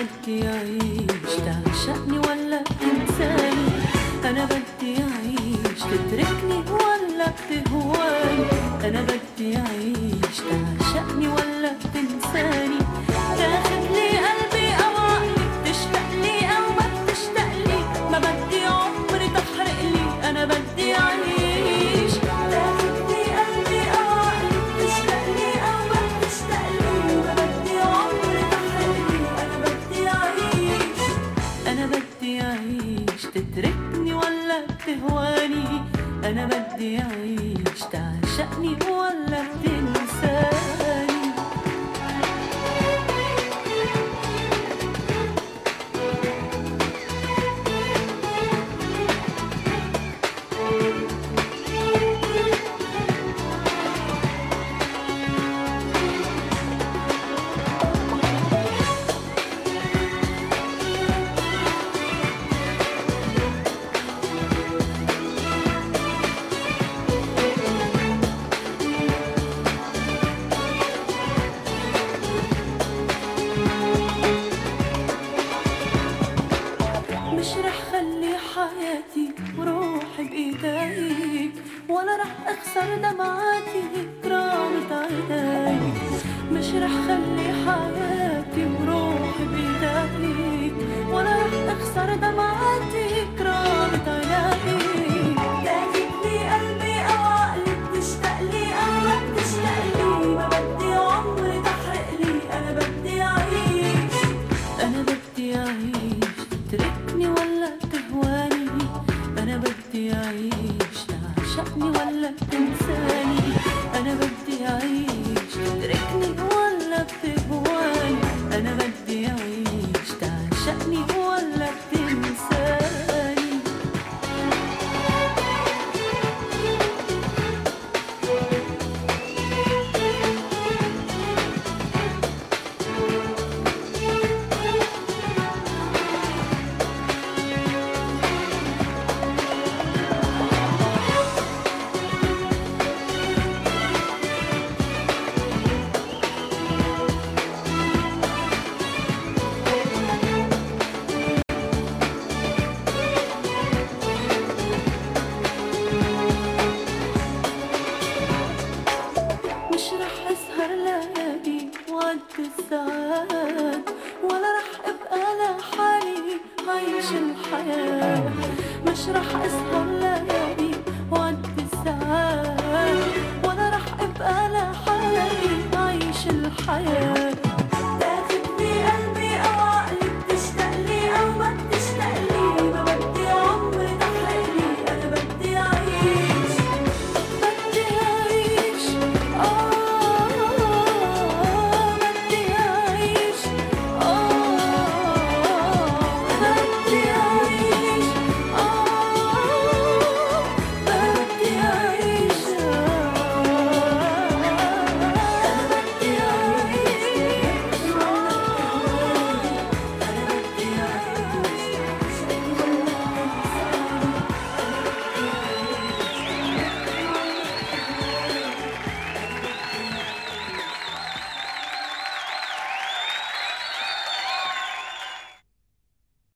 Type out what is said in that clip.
بدي أعيش تعشقني ولا تنساني أنا بدي أعيش تتركني ولا تهواني؟ أنا بدي أعيش. بدي أعيش تتركني ولا تهواني؟ أنا بدي أعيش تعشقني ولا تنساني؟ ولا رح أخسر دمعاتي كرامة عينيك مش رح خلي حياتي وروحي بإيديك ولا رح أخسر دمعاتي كرامة عينيك تاخدني قلبي أو عقلي أو ما ما بدي عمري أنا بدي أنا بدي ولا وعد الساعات ولا رح أبقى لحالي عايش الحياة. مش رح أسهر ليالي وعد الساعات ولا رح أبقى لحالي عايش الحياة.